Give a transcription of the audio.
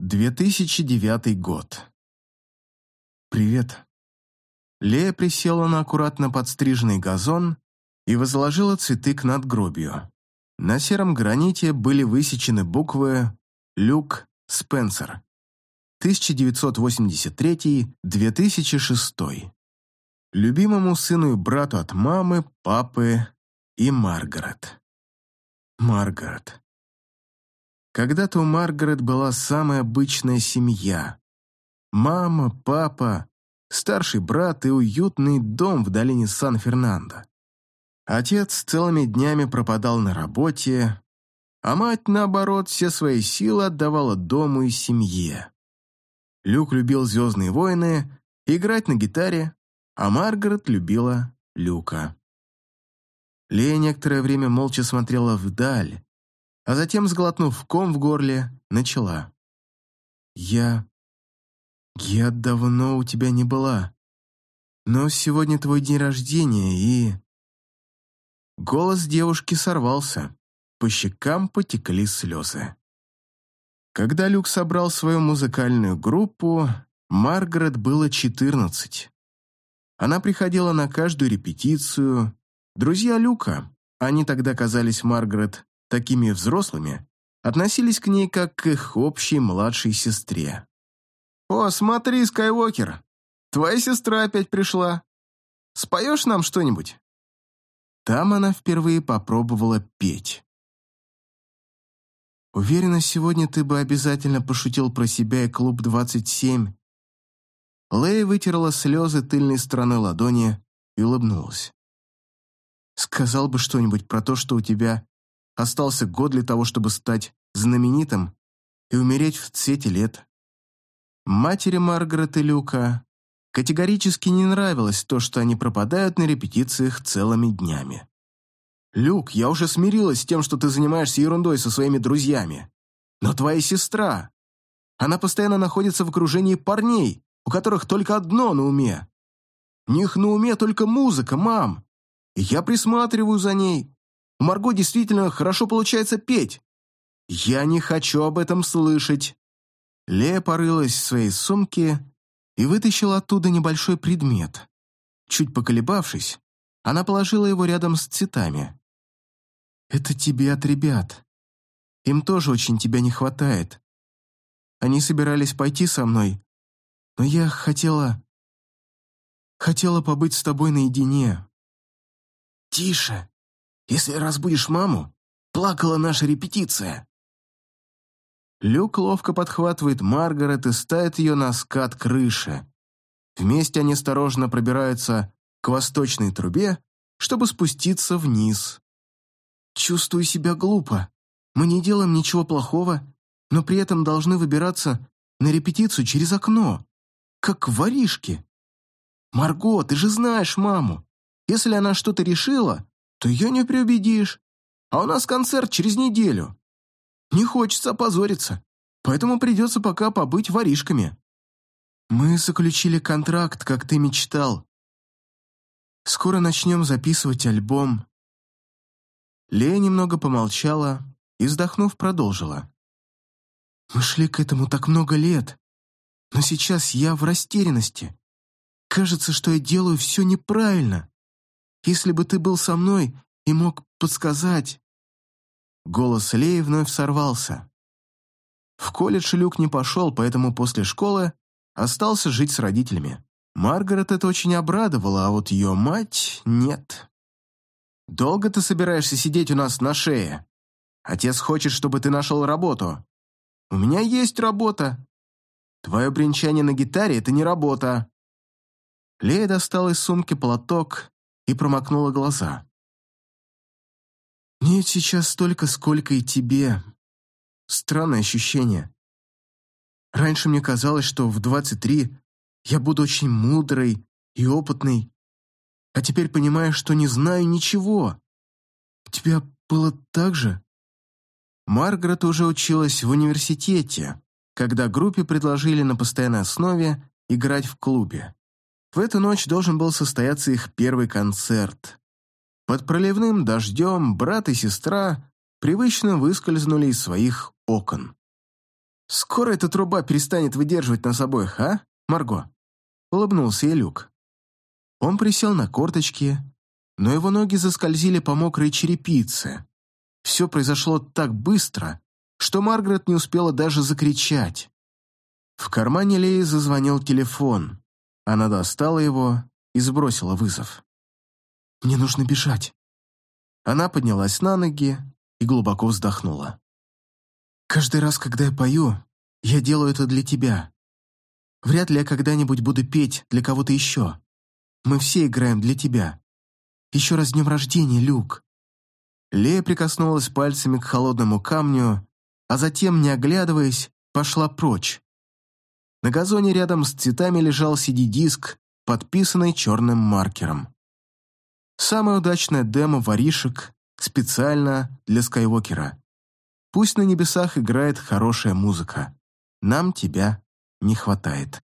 2009 год. «Привет». Лея присела на аккуратно подстриженный газон и возложила цветы к надгробию. На сером граните были высечены буквы «Люк Спенсер». 1983-2006. Любимому сыну и брату от мамы, папы и Маргарет. Маргарет. Когда-то у Маргарет была самая обычная семья. Мама, папа, старший брат и уютный дом в долине Сан-Фернандо. Отец целыми днями пропадал на работе, а мать, наоборот, все свои силы отдавала дому и семье. Люк любил «Звездные войны», играть на гитаре, а Маргарет любила Люка. Лея некоторое время молча смотрела вдаль, а затем, сглотнув ком в горле, начала. «Я... я давно у тебя не была, но сегодня твой день рождения, и...» Голос девушки сорвался, по щекам потекли слезы. Когда Люк собрал свою музыкальную группу, Маргарет было 14. Она приходила на каждую репетицию. Друзья Люка, они тогда казались Маргарет такими взрослыми, относились к ней как к их общей младшей сестре. «О, смотри, Скайуокер, твоя сестра опять пришла. Споешь нам что-нибудь?» Там она впервые попробовала петь. «Уверена, сегодня ты бы обязательно пошутил про себя и клуб 27». Лэй вытерла слезы тыльной стороной ладони и улыбнулась. «Сказал бы что-нибудь про то, что у тебя Остался год для того, чтобы стать знаменитым и умереть в цвете лет. Матери Маргарет и Люка категорически не нравилось то, что они пропадают на репетициях целыми днями. «Люк, я уже смирилась с тем, что ты занимаешься ерундой со своими друзьями. Но твоя сестра, она постоянно находится в окружении парней, у которых только одно на уме. У них на уме только музыка, мам. Я присматриваю за ней. У Марго действительно хорошо получается петь. Я не хочу об этом слышать. Лея порылась в своей сумке и вытащила оттуда небольшой предмет. Чуть поколебавшись, она положила его рядом с цветами. «Это тебе от ребят. Им тоже очень тебя не хватает. Они собирались пойти со мной, но я хотела... хотела побыть с тобой наедине». «Тише!» Если разбудишь маму, плакала наша репетиция». Люк ловко подхватывает Маргарет и ставит ее на скат крыши. Вместе они осторожно пробираются к восточной трубе, чтобы спуститься вниз. «Чувствую себя глупо. Мы не делаем ничего плохого, но при этом должны выбираться на репетицию через окно, как воришки. Марго, ты же знаешь маму. Если она что-то решила, то ее не преубедишь. А у нас концерт через неделю. Не хочется опозориться, поэтому придется пока побыть воришками. Мы заключили контракт, как ты мечтал. Скоро начнем записывать альбом. Лея немного помолчала и, вздохнув, продолжила. Мы шли к этому так много лет, но сейчас я в растерянности. Кажется, что я делаю все неправильно. Если бы ты был со мной и мог подсказать...» Голос Леи вновь сорвался. В колледж Люк не пошел, поэтому после школы остался жить с родителями. Маргарет это очень обрадовала, а вот ее мать — нет. «Долго ты собираешься сидеть у нас на шее? Отец хочет, чтобы ты нашел работу. У меня есть работа. Твое бренчание на гитаре — это не работа». Лея достала из сумки платок и промокнула глаза. «Нет сейчас столько, сколько и тебе. Странное ощущение. Раньше мне казалось, что в 23 я буду очень мудрой и опытной, а теперь понимаю, что не знаю ничего. У тебя было так же?» Маргарет уже училась в университете, когда группе предложили на постоянной основе играть в клубе. В эту ночь должен был состояться их первый концерт. Под проливным дождем брат и сестра привычно выскользнули из своих окон. «Скоро эта труба перестанет выдерживать нас обоих, а, Марго?» Улыбнулся ей Люк. Он присел на корточки, но его ноги заскользили по мокрой черепице. Все произошло так быстро, что Маргарет не успела даже закричать. В кармане Леи зазвонил телефон. Она достала его и сбросила вызов. «Мне нужно бежать». Она поднялась на ноги и глубоко вздохнула. Каждый раз, когда я пою, я делаю это для тебя. Вряд ли я когда-нибудь буду петь для кого-то еще. Мы все играем для тебя. Еще раз днем рождения, Люк». Лея прикоснулась пальцами к холодному камню, а затем, не оглядываясь, пошла прочь. На газоне рядом с цветами лежал CD-диск, подписанный черным маркером. Самая удачная демо воришек специально для Скайуокера. Пусть на небесах играет хорошая музыка. Нам тебя не хватает.